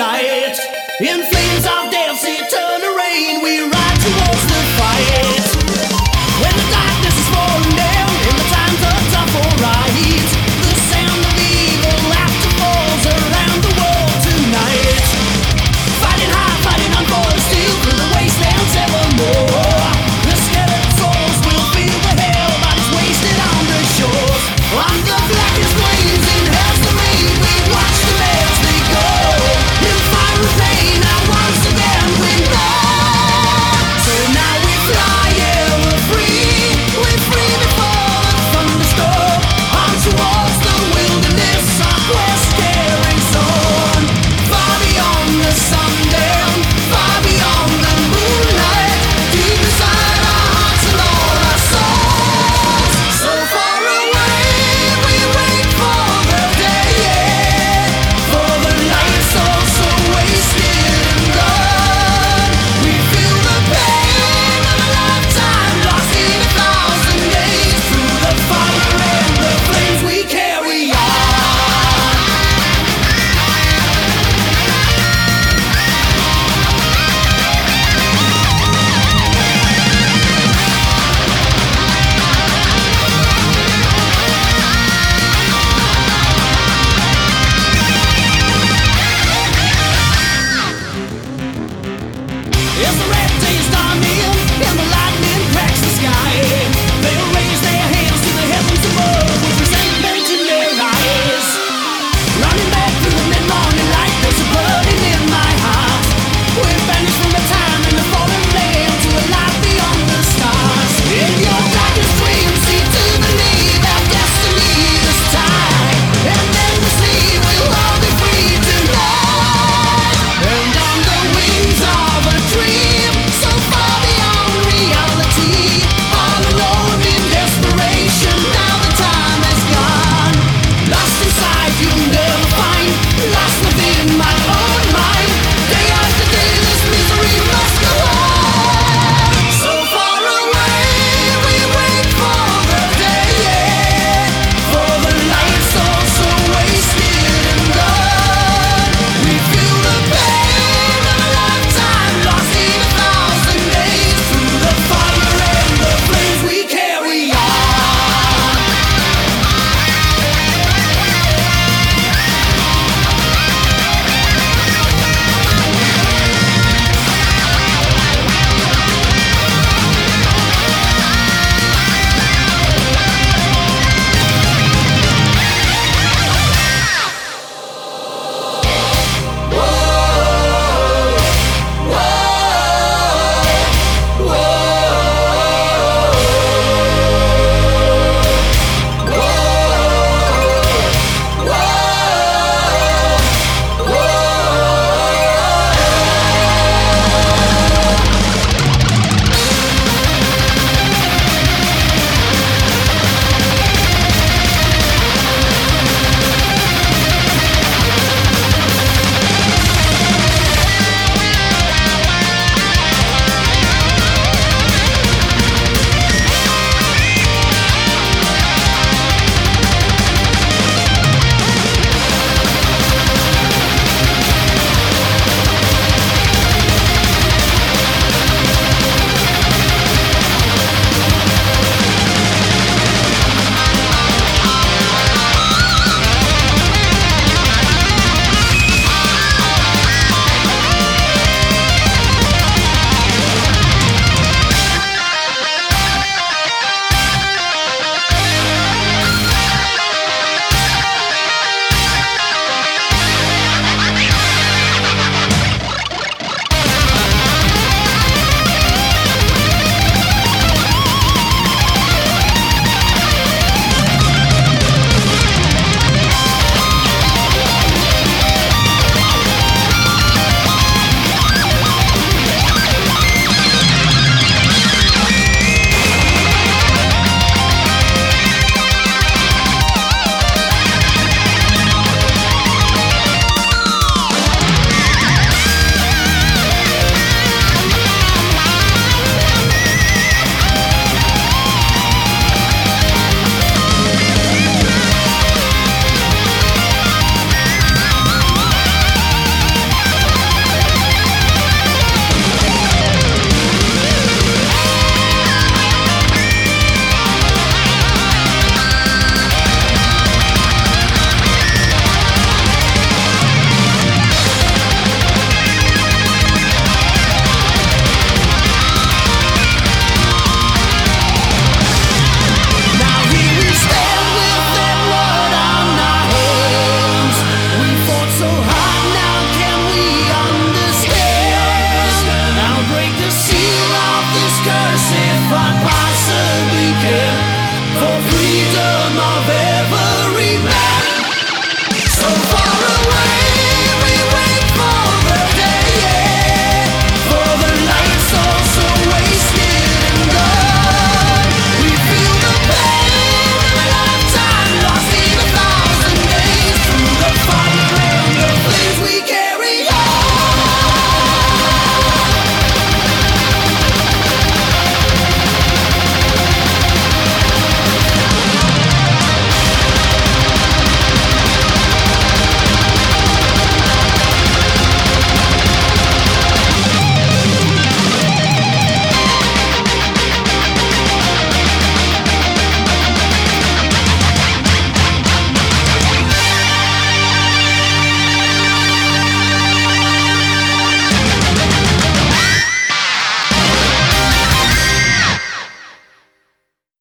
night. In